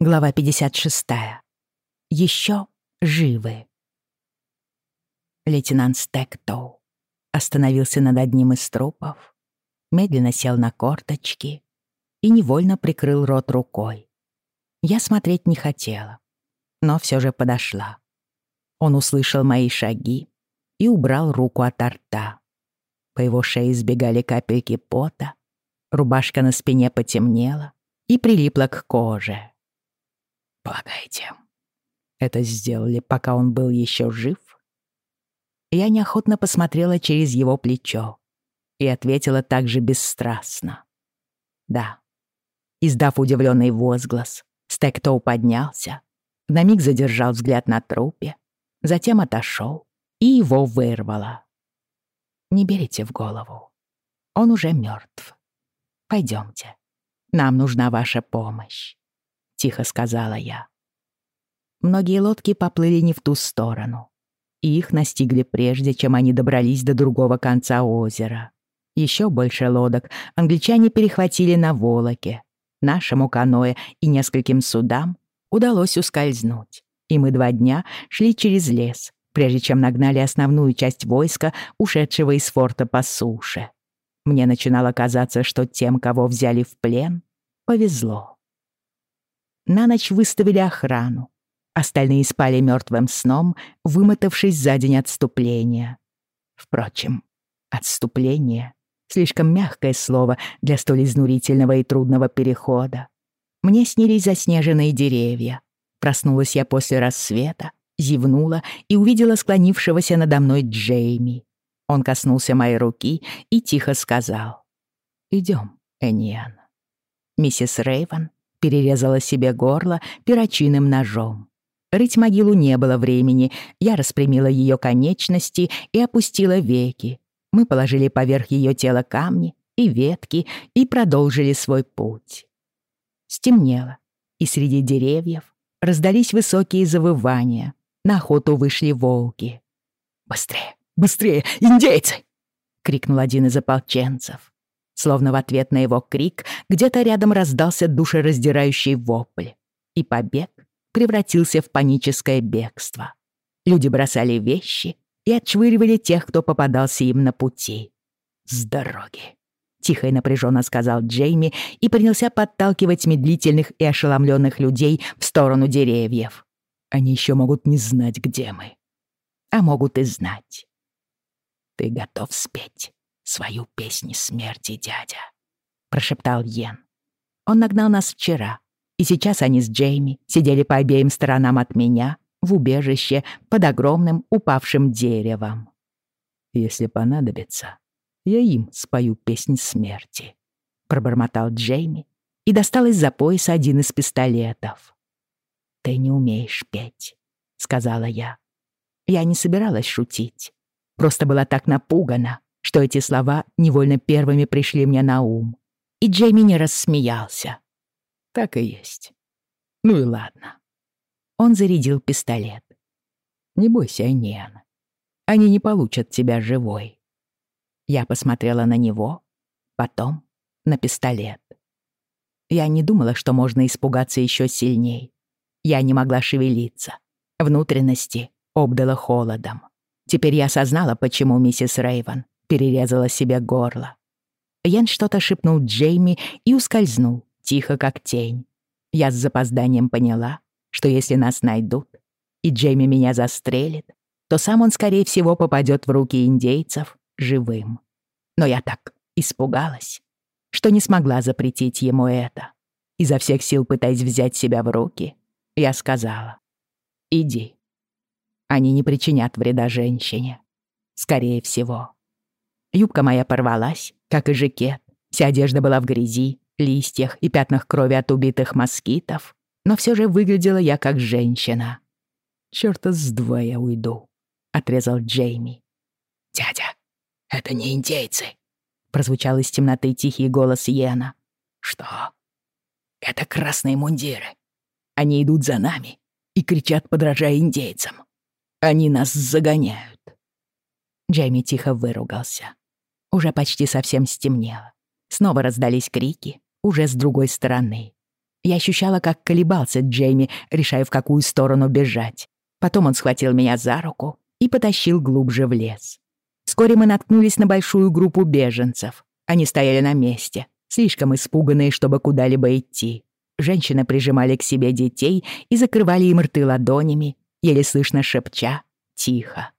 Глава 56. Еще живы. Лейтенант Стэктоу остановился над одним из трупов, медленно сел на корточки и невольно прикрыл рот рукой. Я смотреть не хотела, но все же подошла. Он услышал мои шаги и убрал руку от рта. По его шее избегали капельки пота, рубашка на спине потемнела и прилипла к коже. «Полагаете, это сделали, пока он был еще жив?» Я неохотно посмотрела через его плечо и ответила также бесстрастно. «Да». Издав удивленный возглас, Стэктоу поднялся, на миг задержал взгляд на трупе, затем отошел и его вырвало. Не берите в голову. Он уже мертв. Пойдемте. Нам нужна ваша помощь, тихо сказала я. Многие лодки поплыли не в ту сторону, и их настигли прежде, чем они добрались до другого конца озера. Еще больше лодок англичане перехватили на Волоке. Нашему каноэ и нескольким судам удалось ускользнуть, и мы два дня шли через лес, прежде чем нагнали основную часть войска, ушедшего из форта по суше. Мне начинало казаться, что тем, кого взяли в плен, повезло. На ночь выставили охрану. Остальные спали мертвым сном, вымотавшись за день отступления. Впрочем, отступление — слишком мягкое слово для столь изнурительного и трудного перехода. Мне снились заснеженные деревья. Проснулась я после рассвета, зевнула и увидела склонившегося надо мной Джейми. Он коснулся моей руки и тихо сказал. «Идем, Эньян». Миссис Рейвен перерезала себе горло перочинным ножом. Рыть могилу не было времени, я распрямила ее конечности и опустила веки. Мы положили поверх ее тела камни и ветки и продолжили свой путь. Стемнело, и среди деревьев раздались высокие завывания. На охоту вышли волки. «Быстрее! Быстрее! Индейцы!» — крикнул один из ополченцев. Словно в ответ на его крик где-то рядом раздался душераздирающий вопль, и побег превратился в паническое бегство. Люди бросали вещи и отшвыривали тех, кто попадался им на пути. «С дороги!» — тихо и напряженно сказал Джейми и принялся подталкивать медлительных и ошеломленных людей в сторону деревьев. Они еще могут не знать, где мы. А могут и знать. Ты готов спеть свою песню смерти, дядя? Прошептал Йен. Он нагнал нас вчера, и сейчас они с Джейми сидели по обеим сторонам от меня в убежище под огромным упавшим деревом. Если понадобится, я им спою песнь смерти, пробормотал Джейми и достал из-за пояса один из пистолетов. «Ты не умеешь петь», — сказала я. Я не собиралась шутить. Просто была так напугана, что эти слова невольно первыми пришли мне на ум. И Джейми не рассмеялся. «Так и есть. Ну и ладно». Он зарядил пистолет. «Не бойся, Ниан. Они не получат тебя живой». Я посмотрела на него, потом на пистолет. Я не думала, что можно испугаться еще сильней. Я не могла шевелиться. Внутренности обдало холодом. Теперь я осознала, почему миссис Рейвен перерезала себе горло. Ян что-то шепнул Джейми и ускользнул, тихо как тень. Я с запозданием поняла, что если нас найдут, и Джейми меня застрелит, то сам он, скорее всего, попадет в руки индейцев живым. Но я так испугалась, что не смогла запретить ему это. Изо всех сил пытаясь взять себя в руки, я сказала, «Иди. Они не причинят вреда женщине. Скорее всего». Юбка моя порвалась, как и жакет. Вся одежда была в грязи, листьях и пятнах крови от убитых москитов, но все же выглядела я как женщина. «Чёрта с два я уйду», — отрезал Джейми. «Дядя, это не индейцы», — прозвучал из темноты тихий голос Йена. «Что? Это красные мундиры. Они идут за нами и кричат, подражая индейцам. Они нас загоняют. Джейми тихо выругался. Уже почти совсем стемнело. Снова раздались крики, уже с другой стороны. Я ощущала, как колебался Джейми, решая, в какую сторону бежать. Потом он схватил меня за руку и потащил глубже в лес. Вскоре мы наткнулись на большую группу беженцев. Они стояли на месте, слишком испуганные, чтобы куда-либо идти. Женщины прижимали к себе детей и закрывали им рты ладонями, еле слышно шепча «Тихо».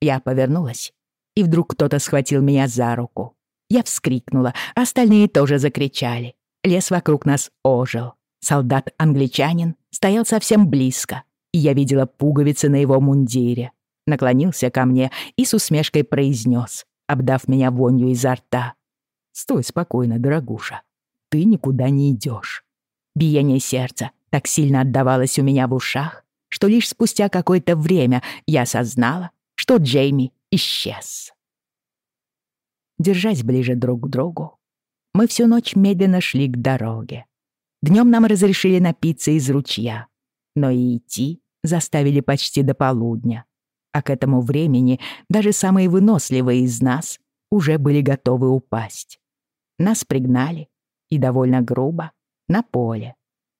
Я повернулась, и вдруг кто-то схватил меня за руку. Я вскрикнула, остальные тоже закричали. Лес вокруг нас ожил. Солдат-англичанин стоял совсем близко, и я видела пуговицы на его мундире. Наклонился ко мне и с усмешкой произнес, обдав меня вонью изо рта. «Стой спокойно, дорогуша. Ты никуда не идешь. Биение сердца так сильно отдавалось у меня в ушах, что лишь спустя какое-то время я осознала, что Джейми исчез. Держась ближе друг к другу, мы всю ночь медленно шли к дороге. Днем нам разрешили напиться из ручья, но и идти заставили почти до полудня. А к этому времени даже самые выносливые из нас уже были готовы упасть. Нас пригнали, и довольно грубо, на поле.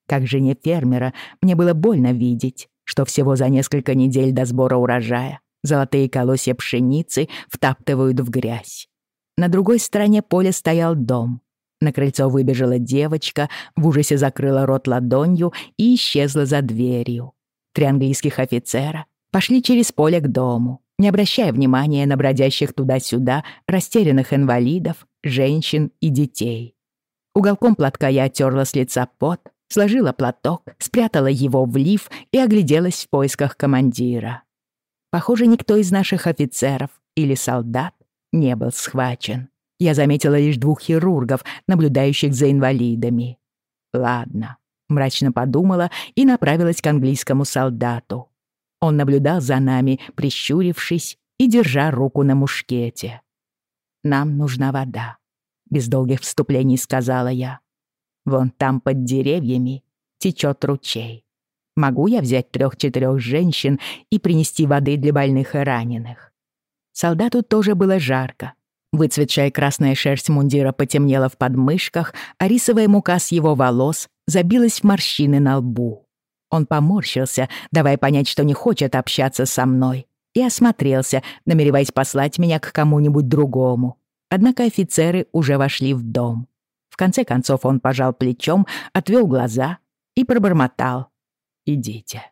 Как жене фермера мне было больно видеть, что всего за несколько недель до сбора урожая золотые колосья пшеницы втаптывают в грязь. На другой стороне поля стоял дом. На крыльцо выбежала девочка, в ужасе закрыла рот ладонью и исчезла за дверью. Три английских офицера пошли через поле к дому, не обращая внимания на бродящих туда-сюда растерянных инвалидов, женщин и детей. Уголком платка я оттерла с лица пот, сложила платок, спрятала его в лиф и огляделась в поисках командира. Похоже, никто из наших офицеров или солдат не был схвачен. Я заметила лишь двух хирургов, наблюдающих за инвалидами. Ладно, мрачно подумала и направилась к английскому солдату. Он наблюдал за нами, прищурившись и держа руку на мушкете. «Нам нужна вода», — без долгих вступлений сказала я. «Вон там под деревьями течет ручей. Могу я взять трех-четырех женщин и принести воды для больных и раненых?» Солдату тоже было жарко. Выцветшая красная шерсть мундира потемнела в подмышках, а рисовая мука с его волос забилась в морщины на лбу. Он поморщился, давая понять, что не хочет общаться со мной, и осмотрелся, намереваясь послать меня к кому-нибудь другому. Однако офицеры уже вошли в дом. В конце концов он пожал плечом, отвел глаза и пробормотал. «Идите».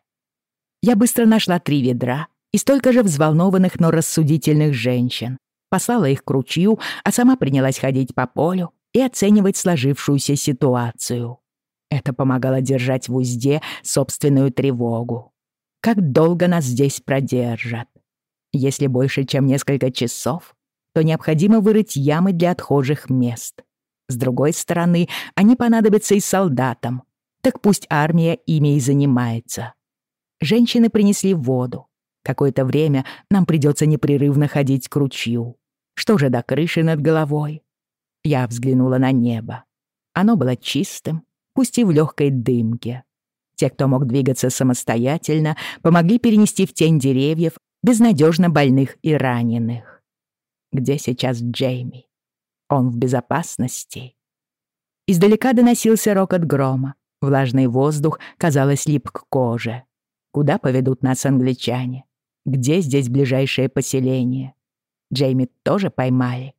Я быстро нашла три ведра и столько же взволнованных, но рассудительных женщин. Послала их к ручью, а сама принялась ходить по полю и оценивать сложившуюся ситуацию. Это помогало держать в узде собственную тревогу. Как долго нас здесь продержат? Если больше, чем несколько часов, то необходимо вырыть ямы для отхожих мест. С другой стороны, они понадобятся и солдатам. Так пусть армия ими и занимается. Женщины принесли воду. Какое-то время нам придется непрерывно ходить к ручью. Что же до крыши над головой? Я взглянула на небо. Оно было чистым, пусть и в легкой дымке. Те, кто мог двигаться самостоятельно, помогли перенести в тень деревьев безнадежно больных и раненых. Где сейчас Джейми? Он в безопасности? Издалека доносился рокот грома. Влажный воздух, казалось, лип к коже. Куда поведут нас англичане? Где здесь ближайшее поселение? Джейми тоже поймали?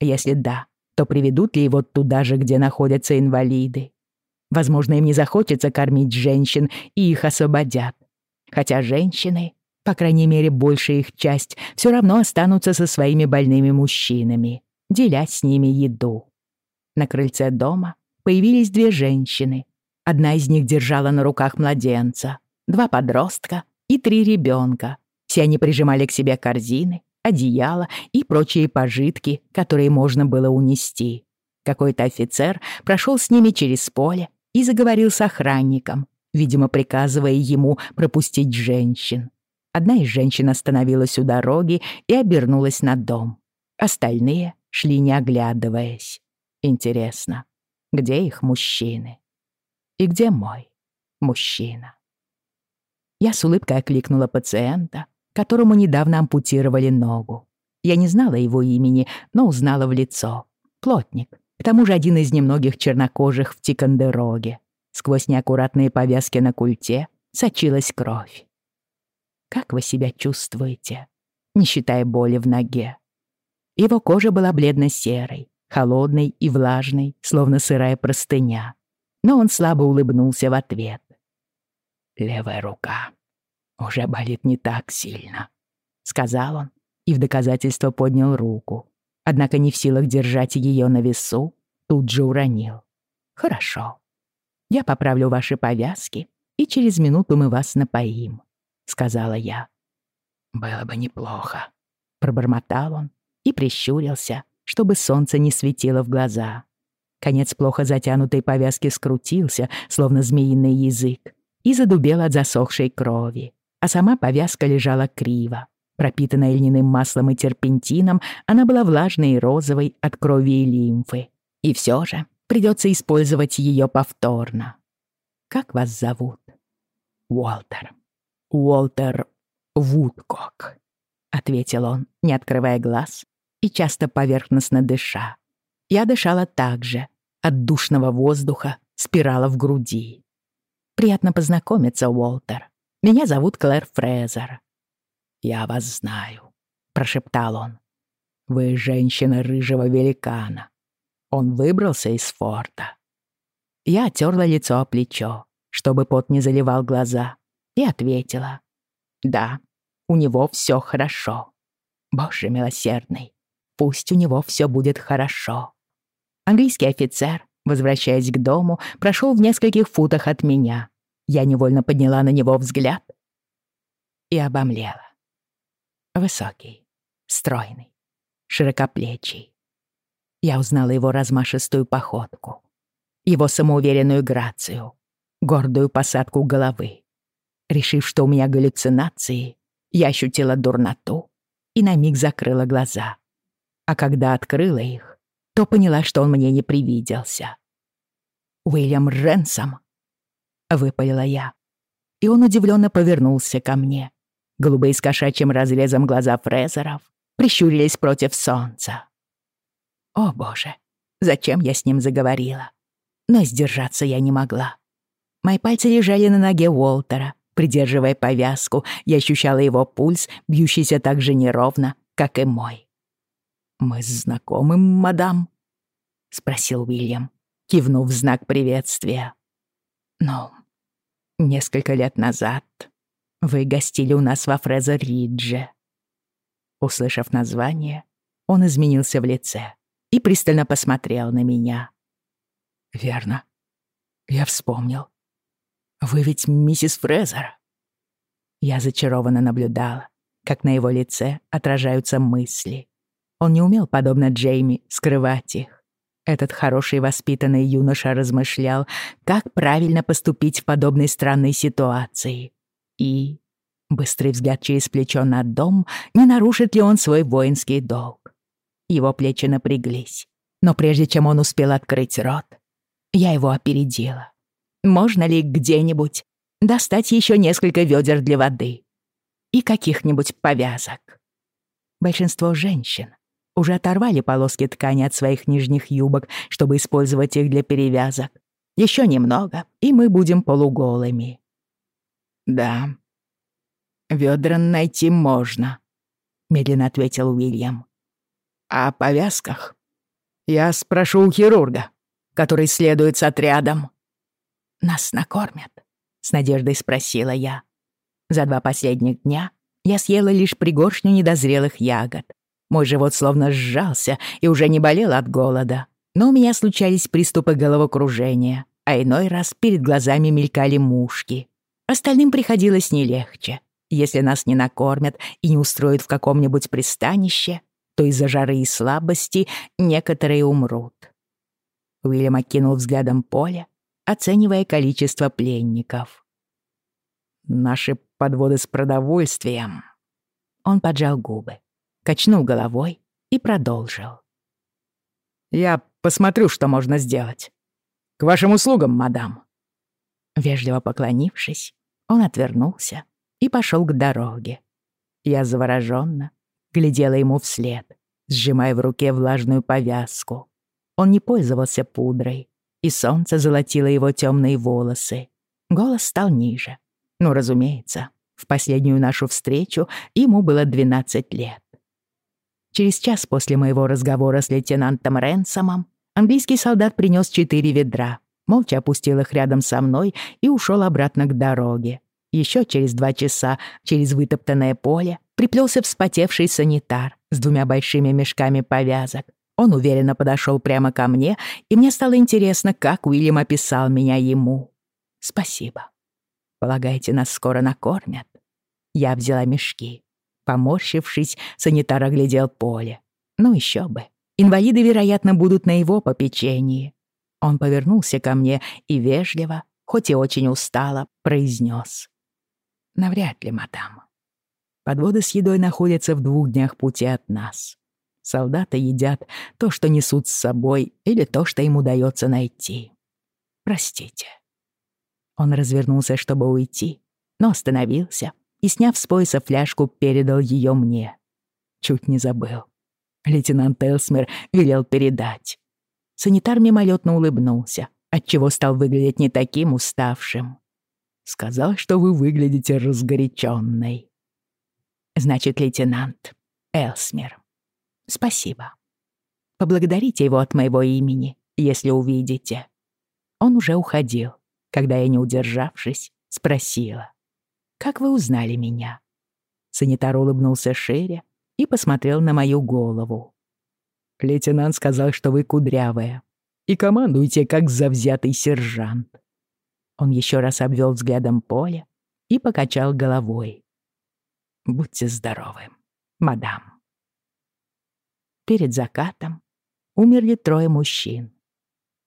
Если да, то приведут ли его туда же, где находятся инвалиды? Возможно, им не захочется кормить женщин, и их освободят. Хотя женщины, по крайней мере, большая их часть, все равно останутся со своими больными мужчинами, деля с ними еду. На крыльце дома появились две женщины. Одна из них держала на руках младенца, два подростка и три ребенка. Все они прижимали к себе корзины, одеяло и прочие пожитки, которые можно было унести. Какой-то офицер прошел с ними через поле и заговорил с охранником, видимо, приказывая ему пропустить женщин. Одна из женщин остановилась у дороги и обернулась на дом. Остальные шли не оглядываясь. Интересно, где их мужчины? И где мой мужчина? Я с улыбкой окликнула пациента, которому недавно ампутировали ногу. Я не знала его имени, но узнала в лицо. Плотник, к тому же один из немногих чернокожих в Тикандероге. Сквозь неаккуратные повязки на культе сочилась кровь. «Как вы себя чувствуете?» не считая боли в ноге. Его кожа была бледно-серой, холодной и влажной, словно сырая простыня. Но он слабо улыбнулся в ответ. «Левая рука уже болит не так сильно», — сказал он и в доказательство поднял руку. Однако не в силах держать ее на весу, тут же уронил. «Хорошо. Я поправлю ваши повязки, и через минуту мы вас напоим», — сказала я. «Было бы неплохо», — пробормотал он и прищурился, чтобы солнце не светило в глаза. Конец плохо затянутой повязки скрутился, словно змеиный язык, и задубел от засохшей крови, а сама повязка лежала криво. Пропитанная льняным маслом и терпентином, она была влажной и розовой от крови и лимфы. И все же придется использовать ее повторно. «Как вас зовут?» «Уолтер. Уолтер Вудкок», — ответил он, не открывая глаз и часто поверхностно дыша. Я дышала так же, от душного воздуха спирала в груди. «Приятно познакомиться, Уолтер. Меня зовут Клэр Фрезер». «Я вас знаю», — прошептал он. «Вы женщина рыжего великана. Он выбрался из форта». Я оттерла лицо о плечо, чтобы пот не заливал глаза, и ответила. «Да, у него все хорошо. Боже милосердный, пусть у него все будет хорошо. Английский офицер, возвращаясь к дому, прошел в нескольких футах от меня. Я невольно подняла на него взгляд и обомлела. Высокий, стройный, широкоплечий. Я узнала его размашистую походку, его самоуверенную грацию, гордую посадку головы. Решив, что у меня галлюцинации, я ощутила дурноту и на миг закрыла глаза. А когда открыла их, то поняла, что он мне не привиделся. «Уильям Ренсом?» — выпалила я. И он удивленно повернулся ко мне. Голубые с кошачьим разрезом глаза Фрезеров прищурились против солнца. О, боже, зачем я с ним заговорила? Но сдержаться я не могла. Мои пальцы лежали на ноге Уолтера, Придерживая повязку, я ощущала его пульс, бьющийся так же неровно, как и мой. «Мы знакомы, мадам?» — спросил Уильям, кивнув знак приветствия. «Ну, несколько лет назад вы гостили у нас во Фрезер-Ридже». Услышав название, он изменился в лице и пристально посмотрел на меня. «Верно. Я вспомнил. Вы ведь миссис Фрезер?» Я зачарованно наблюдала, как на его лице отражаются мысли. Он не умел, подобно Джейми, скрывать их. Этот хороший воспитанный юноша размышлял, как правильно поступить в подобной странной ситуации. И быстрый взгляд через плечо на дом, не нарушит ли он свой воинский долг. Его плечи напряглись, но прежде чем он успел открыть рот, я его опередила. Можно ли где-нибудь достать еще несколько ведер для воды и каких-нибудь повязок? Большинство женщин уже оторвали полоски ткани от своих нижних юбок, чтобы использовать их для перевязок. Еще немного, и мы будем полуголыми. Да, ведра найти можно, медленно ответил Уильям. А о повязках я спрошу у хирурга, который следует с отрядом. «Нас накормят?» — с надеждой спросила я. За два последних дня я съела лишь пригоршню недозрелых ягод. Мой живот словно сжался и уже не болел от голода. Но у меня случались приступы головокружения, а иной раз перед глазами мелькали мушки. Остальным приходилось не легче. Если нас не накормят и не устроят в каком-нибудь пристанище, то из-за жары и слабости некоторые умрут. Уильям окинул взглядом поле оценивая количество пленников. «Наши подводы с продовольствием». Он поджал губы, качнул головой и продолжил. «Я посмотрю, что можно сделать. К вашим услугам, мадам». Вежливо поклонившись, он отвернулся и пошел к дороге. Я завороженно глядела ему вслед, сжимая в руке влажную повязку. Он не пользовался пудрой, и солнце золотило его темные волосы. Голос стал ниже. Ну, разумеется, в последнюю нашу встречу ему было 12 лет. Через час после моего разговора с лейтенантом Ренсомом английский солдат принес четыре ведра, молча опустил их рядом со мной и ушел обратно к дороге. Еще через два часа через вытоптанное поле приплелся вспотевший санитар с двумя большими мешками повязок. Он уверенно подошел прямо ко мне, и мне стало интересно, как Уильям описал меня ему. «Спасибо. Полагаете, нас скоро накормят?» Я взяла мешки. Поморщившись, санитар оглядел поле. Ну еще бы. Инвалиды, вероятно, будут на его попечении. Он повернулся ко мне и вежливо, хоть и очень устало, произнес. «Навряд ли, мадам. Подводы с едой находятся в двух днях пути от нас. Солдаты едят то, что несут с собой, или то, что им удается найти. Простите». Он развернулся, чтобы уйти, но остановился и, сняв с пояса фляжку, передал ее мне. Чуть не забыл. Лейтенант Элсмер велел передать. Санитар мимолетно улыбнулся, отчего стал выглядеть не таким уставшим. Сказал, что вы выглядите разгоряченной. Значит, лейтенант Элсмер. Спасибо. Поблагодарите его от моего имени, если увидите. Он уже уходил, когда я, не удержавшись, спросила. Как вы узнали меня?» Санитар улыбнулся шире и посмотрел на мою голову. «Лейтенант сказал, что вы кудрявая, и командуете как завзятый сержант». Он еще раз обвел взглядом поле и покачал головой. «Будьте здоровы, мадам». Перед закатом умерли трое мужчин.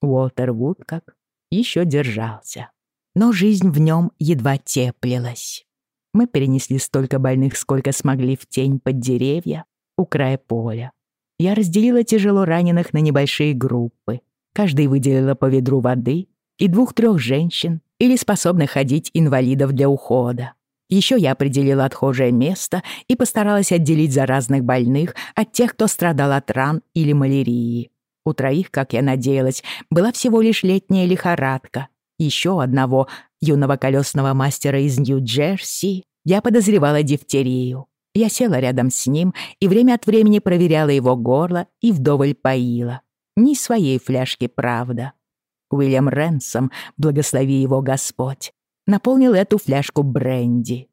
Уолтер Вудкок еще держался но жизнь в нем едва теплилась. Мы перенесли столько больных, сколько смогли в тень под деревья у края поля. Я разделила тяжело раненых на небольшие группы. Каждый выделила по ведру воды и двух-трех женщин или способных ходить инвалидов для ухода. Еще я определила отхожее место и постаралась отделить заразных больных от тех, кто страдал от ран или малярии. У троих, как я надеялась, была всего лишь летняя лихорадка, еще одного юного колесного мастера из Нью-Джерси, я подозревала дифтерию. Я села рядом с ним и время от времени проверяла его горло и вдоволь поила. Не своей фляжки, правда. Уильям Ренсом, благослови его Господь, наполнил эту фляжку бренди.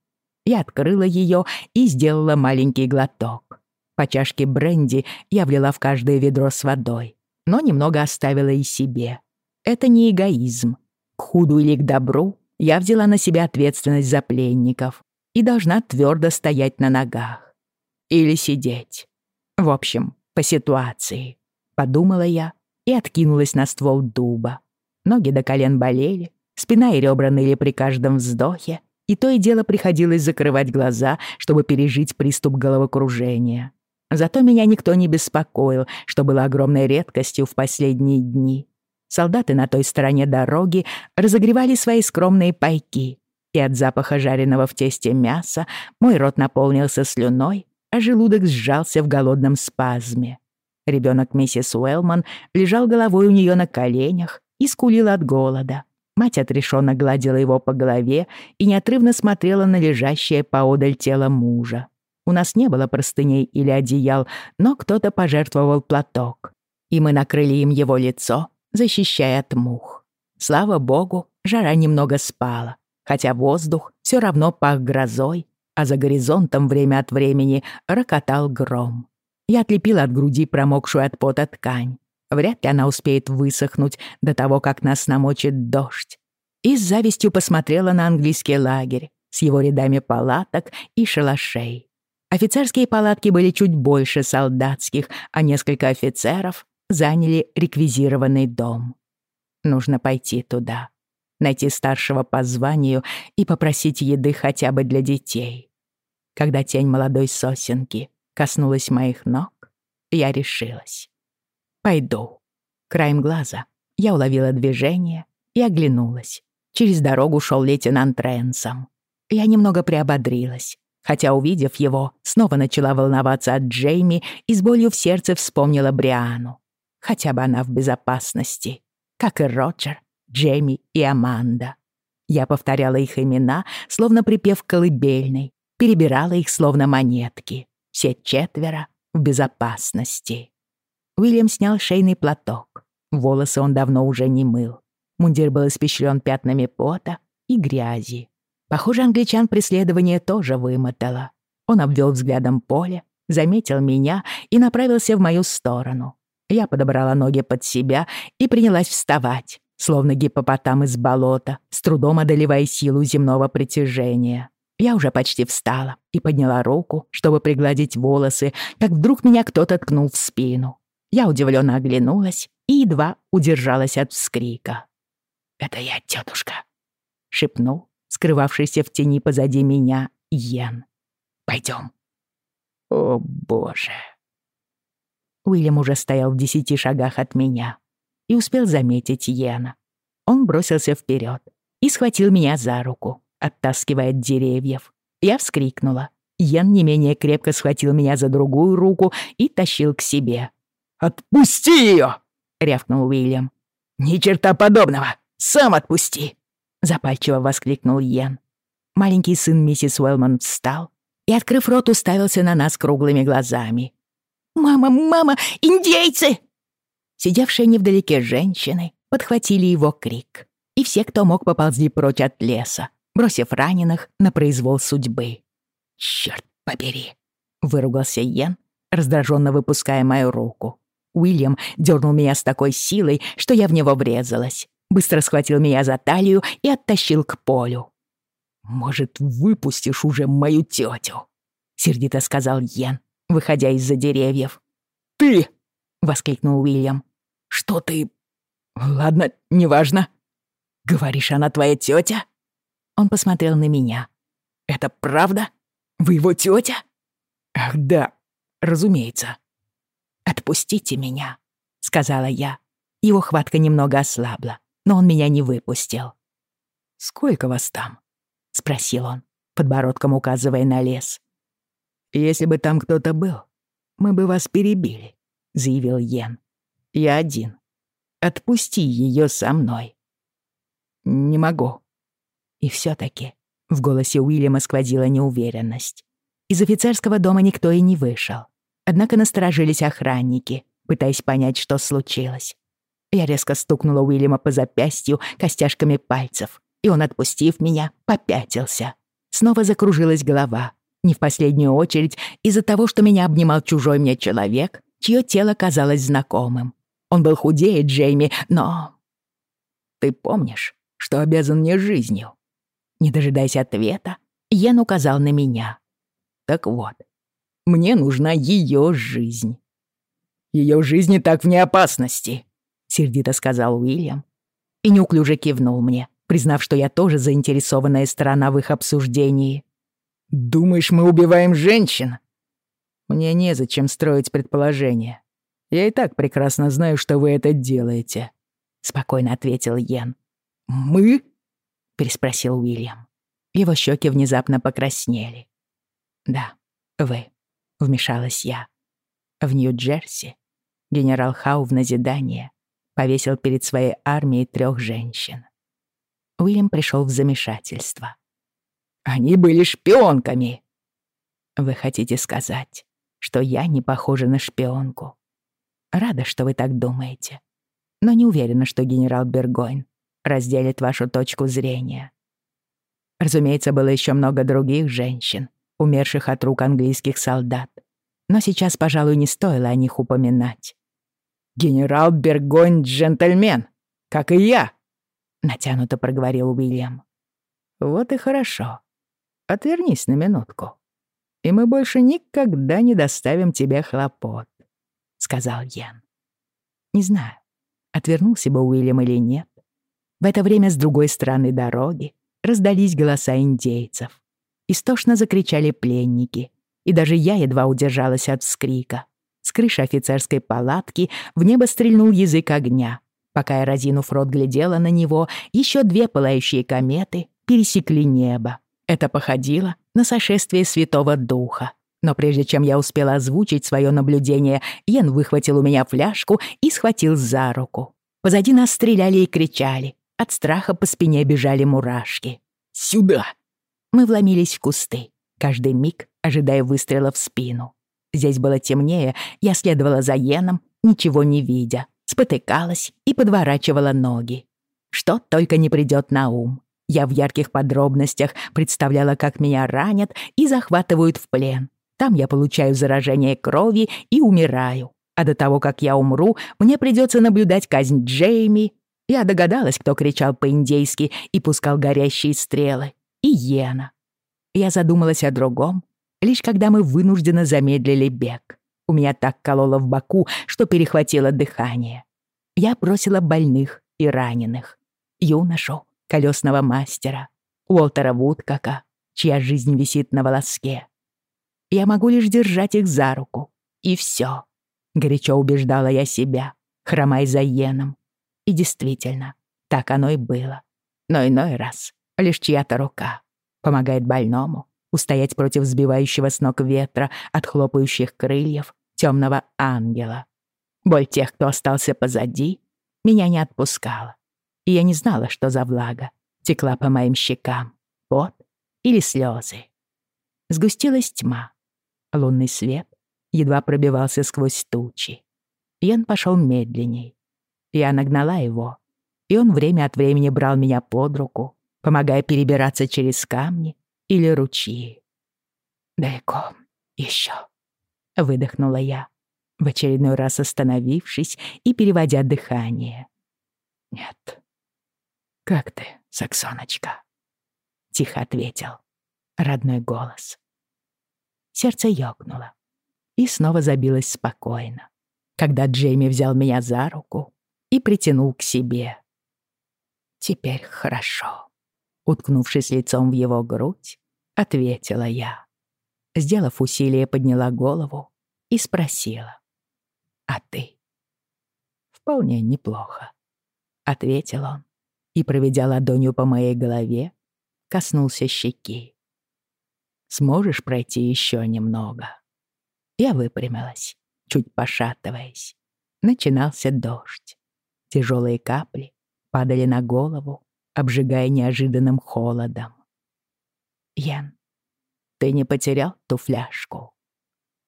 Я открыла ее и сделала маленький глоток. По чашке бренди я влила в каждое ведро с водой, но немного оставила и себе. Это не эгоизм, к худу или к добру я взяла на себя ответственность за пленников и должна твердо стоять на ногах. Или сидеть. В общем, по ситуации. Подумала я и откинулась на ствол дуба. Ноги до колен болели, спина и ребра ныли при каждом вздохе, и то и дело приходилось закрывать глаза, чтобы пережить приступ головокружения. Зато меня никто не беспокоил, что было огромной редкостью в последние дни. Солдаты на той стороне дороги разогревали свои скромные пайки, и от запаха жареного в тесте мяса мой рот наполнился слюной, а желудок сжался в голодном спазме. Ребенок миссис Уэллман лежал головой у нее на коленях и скулил от голода. Мать отрешенно гладила его по голове и неотрывно смотрела на лежащее поодаль тело мужа. У нас не было простыней или одеял, но кто-то пожертвовал платок. И мы накрыли им его лицо, защищая от мух. Слава богу, жара немного спала, хотя воздух все равно пах грозой, а за горизонтом время от времени рокотал гром. Я отлепила от груди промокшую от пота ткань. Вряд ли она успеет высохнуть до того, как нас намочит дождь. И с завистью посмотрела на английский лагерь с его рядами палаток и шалашей. Офицерские палатки были чуть больше солдатских, а несколько офицеров заняли реквизированный дом. Нужно пойти туда, найти старшего по званию и попросить еды хотя бы для детей. Когда тень молодой сосенки коснулась моих ног, я решилась. Пойду. Краем глаза я уловила движение и оглянулась. Через дорогу шел лейтенант Ренсом. Я немного приободрилась, хотя, увидев его, снова начала волноваться от Джейми и с болью в сердце вспомнила Бриану. Хотя бы она в безопасности. как и Роджер, Джейми и Аманда. Я повторяла их имена, словно припев колыбельной, перебирала их, словно монетки. Все четверо в безопасности. Уильям снял шейный платок. Волосы он давно уже не мыл. Мундир был испещрен пятнами пота и грязи. Похоже, англичан преследование тоже вымотало. Он обвел взглядом поле, заметил меня и направился в мою сторону. Я подобрала ноги под себя и принялась вставать, словно гипопотам из болота, с трудом одолевая силу земного притяжения. Я уже почти встала и подняла руку, чтобы пригладить волосы, как вдруг меня кто-то ткнул в спину. Я удивленно оглянулась и едва удержалась от вскрика. «Это я, тетушка», — шепнул, скрывавшийся в тени позади меня, Йен. «Пойдем». «О, боже». Уильям уже стоял в десяти шагах от меня и успел заметить Йена. Он бросился вперед и схватил меня за руку, оттаскивая от деревьев. Я вскрикнула. Йен не менее крепко схватил меня за другую руку и тащил к себе. «Отпусти ее!» — рявкнул Уильям. «Ни черта подобного! Сам отпусти!» — запальчиво воскликнул Йен. Маленький сын миссис Уэллман встал и, открыв рот, уставился на нас круглыми глазами. «Мама, мама, индейцы!» Сидевшие невдалеке женщины подхватили его крик, и все, кто мог, поползли прочь от леса, бросив раненых на произвол судьбы. «Чёрт побери!» — выругался Йен, раздраженно выпуская мою руку. Уильям дернул меня с такой силой, что я в него врезалась. Быстро схватил меня за талию и оттащил к полю. «Может, выпустишь уже мою тетю?» — сердито сказал Йен, выходя из-за деревьев. «Ты!» — воскликнул Уильям. «Что ты...» «Ладно, неважно. Говоришь, она твоя тетя?» Он посмотрел на меня. «Это правда? Вы его тетя?» «Ах, да, разумеется». «Отпустите меня», — сказала я. Его хватка немного ослабла, но он меня не выпустил. «Сколько вас там?» — спросил он, подбородком указывая на лес. «Если бы там кто-то был, мы бы вас перебили», — заявил Йен. «Я один. Отпусти ее со мной». «Не могу». И все таки в голосе Уильяма сквозила неуверенность. Из офицерского дома никто и не вышел. Однако насторожились охранники, пытаясь понять, что случилось. Я резко стукнула Уильяма по запястью костяшками пальцев, и он, отпустив меня, попятился. Снова закружилась голова, не в последнюю очередь из-за того, что меня обнимал чужой мне человек, чье тело казалось знакомым. Он был худее Джейми, но... «Ты помнишь, что обязан мне жизнью?» Не дожидаясь ответа, Йен указал на меня. «Так вот, мне нужна ее жизнь». «Ее жизнь и так вне опасности», — сердито сказал Уильям. И неуклюже кивнул мне, признав, что я тоже заинтересованная сторона в их обсуждении. «Думаешь, мы убиваем женщин?» «Мне незачем строить предположения. Я и так прекрасно знаю, что вы это делаете», — спокойно ответил Йен. «Мы?» — переспросил Уильям. Его щеки внезапно покраснели. «Да, вы», — вмешалась я. В Нью-Джерси генерал Хау в назидание повесил перед своей армией трех женщин. Уильям пришел в замешательство. «Они были шпионками!» «Вы хотите сказать, что я не похожа на шпионку?» «Рада, что вы так думаете, но не уверена, что генерал Бергойн разделит вашу точку зрения. Разумеется, было еще много других женщин, умерших от рук английских солдат. Но сейчас, пожалуй, не стоило о них упоминать. «Генерал Бергонь джентльмен, как и я», — натянуто проговорил Уильям. «Вот и хорошо. Отвернись на минутку, и мы больше никогда не доставим тебе хлопот», — сказал Йен. Не знаю, отвернулся бы Уильям или нет. В это время с другой стороны дороги раздались голоса индейцев. Истошно закричали пленники, и даже я едва удержалась от вскрика. С крыши офицерской палатки в небо стрельнул язык огня. Пока я, разинув рот, глядела на него, еще две пылающие кометы пересекли небо. Это походило на сошествие Святого Духа. Но прежде чем я успела озвучить свое наблюдение, Йен выхватил у меня фляжку и схватил за руку. Позади нас стреляли и кричали. От страха по спине бежали мурашки. «Сюда!» Мы вломились в кусты, каждый миг ожидая выстрела в спину. Здесь было темнее, я следовала за Йеном, ничего не видя, спотыкалась и подворачивала ноги. Что только не придёт на ум. Я в ярких подробностях представляла, как меня ранят и захватывают в плен. Там я получаю заражение крови и умираю. А до того, как я умру, мне придется наблюдать казнь Джейми. Я догадалась, кто кричал по-индейски и пускал горящие стрелы. И Йена. Я задумалась о другом, лишь когда мы вынужденно замедлили бег. У меня так кололо в боку, что перехватило дыхание. Я бросила больных и раненых. Юношу, колесного мастера, Уолтера Вудкака, чья жизнь висит на волоске. Я могу лишь держать их за руку. И все. Горячо убеждала я себя, хромая за Йеном. И действительно, так оно и было. Но иной раз лишь чья-то рука помогает больному устоять против сбивающего с ног ветра от хлопающих крыльев темного ангела. Боль тех, кто остался позади, меня не отпускала. И я не знала, что за влага текла по моим щекам, пот или слезы. Сгустилась тьма. Лунный свет едва пробивался сквозь тучи. Ян пошел медленней. Я нагнала его, и он время от времени брал меня под руку, помогая перебираться через камни или ручьи. «Далеко еще», — выдохнула я, в очередной раз остановившись и переводя дыхание. «Нет». «Как ты, Саксоночка?» — тихо ответил родной голос. Сердце ёкнуло и снова забилось спокойно, когда Джейми взял меня за руку и притянул к себе. «Теперь хорошо», — уткнувшись лицом в его грудь, ответила я. Сделав усилие, подняла голову и спросила. «А ты?» «Вполне неплохо», — ответил он и, проведя ладонью по моей голове, коснулся щеки. «Сможешь пройти еще немного?» Я выпрямилась, чуть пошатываясь. Начинался дождь. Тяжелые капли падали на голову, обжигая неожиданным холодом. «Ян, ты не потерял ту фляжку?»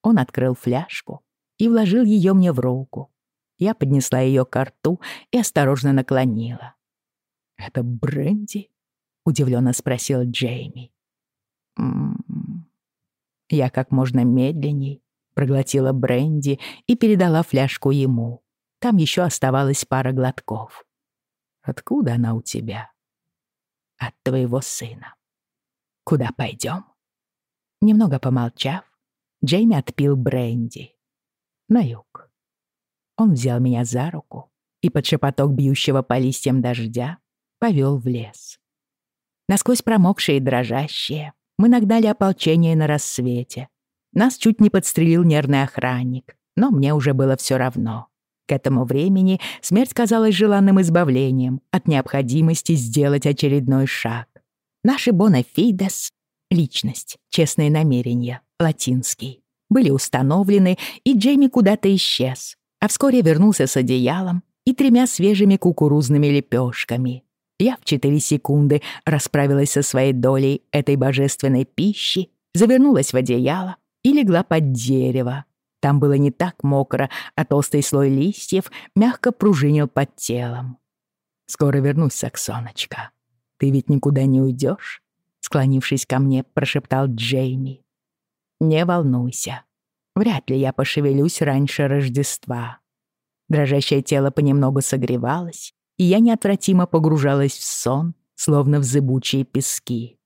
Он открыл фляжку и вложил ее мне в руку. Я поднесла ее к рту и осторожно наклонила. «Это бренди?» — удивленно спросил Джейми. «М -м -м. Я как можно медленней проглотила бренди и передала фляжку ему. Там еще оставалась пара глотков. «Откуда она у тебя?» «От твоего сына». «Куда пойдем?» Немного помолчав, Джейми отпил бренди. На юг. Он взял меня за руку и под шепоток бьющего по листьям дождя повел в лес. Насквозь промокшие и дрожащие, мы нагнали ополчение на рассвете, нас чуть не подстрелил нервный охранник, но мне уже было все равно. К этому времени смерть казалась желанным избавлением от необходимости сделать очередной шаг. Наши бонафидес — личность, честные намерения, латинский, были установлены, и Джейми куда-то исчез, а вскоре вернулся с одеялом и тремя свежими кукурузными лепешками. Я в четыре секунды расправилась со своей долей этой божественной пищи, завернулась в одеяло и легла под дерево. Там было не так мокро, а толстый слой листьев мягко пружинил под телом. «Скоро вернусь, Саксоночка. Ты ведь никуда не уйдешь? Склонившись ко мне, прошептал Джейми. «Не волнуйся. Вряд ли я пошевелюсь раньше Рождества». Дрожащее тело понемногу согревалось, и я неотвратимо погружалась в сон, словно в зыбучие пески.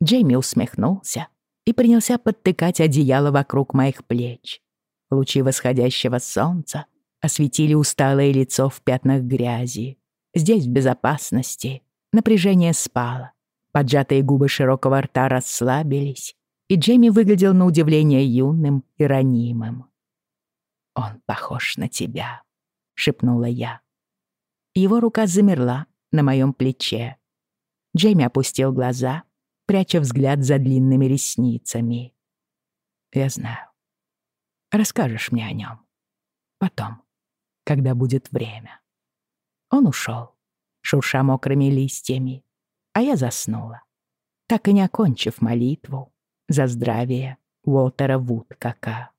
Джейми усмехнулся, и принялся подтыкать одеяло вокруг моих плеч. Лучи восходящего солнца осветили усталое лицо в пятнах грязи. Здесь в безопасности. Напряжение спало. Поджатые губы широкого рта расслабились, и Джейми выглядел на удивление юным и ранимым. «Он похож на тебя», — шепнула я. Его рука замерла на моем плече. Джейми опустил глаза пряча взгляд за длинными ресницами. «Я знаю. Расскажешь мне о нем. Потом, когда будет время». Он ушел, шурша мокрыми листьями, а я заснула, так и не окончив молитву за здравие Уолтера Вудкака.